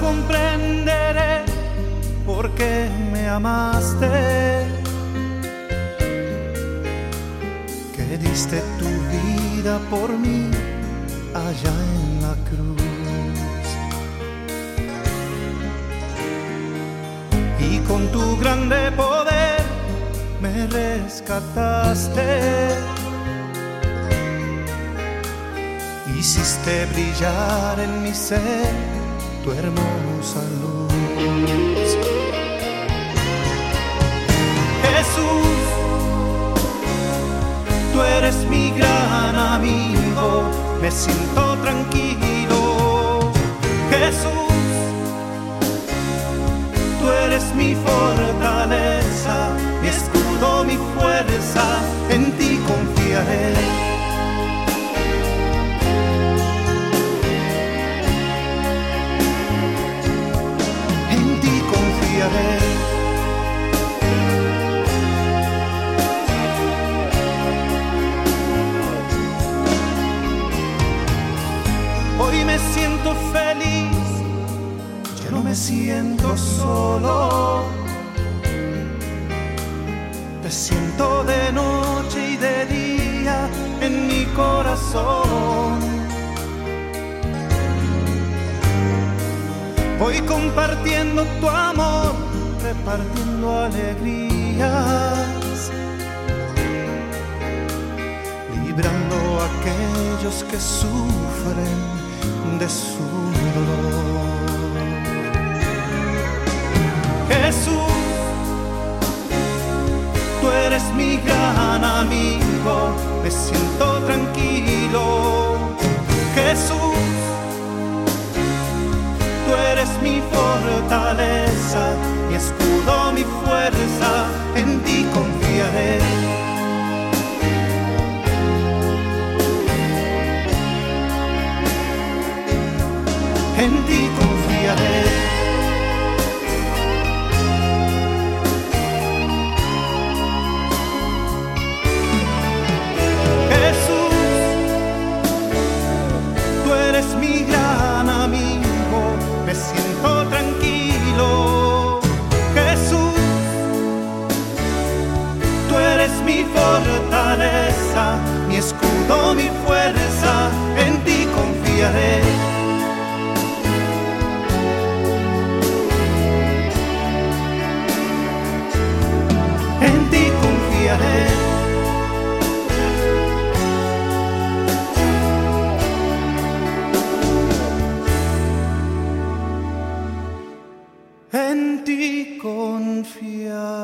comprenderé por qué me amaste. Que diste tu vida por mí allá en la cruz. Y con tu grande poder me rescataste. Hiciste brillar en mi ser tu hermosa luz. Jesús, tú eres mi gran amigo, me siento tranquilo. Jesús, tú eres mi fortaleza, mi escudo, mi fuerza, siento solo. Te siento de noche y de día en mi corazón. Voy compartiendo tu amor, repartiendo alegrías, librando a aquellos que sufren de su dolor. Jesús, tú eres mi gran amigo, me siento tranquilo. Jesús, tú eres mi fortaleza, mi escudo, mi fuerza, en ti confiaré. En ti mi escudo, mi fuerza, en ti confiaré. En ti confiaré. En ti confiaré.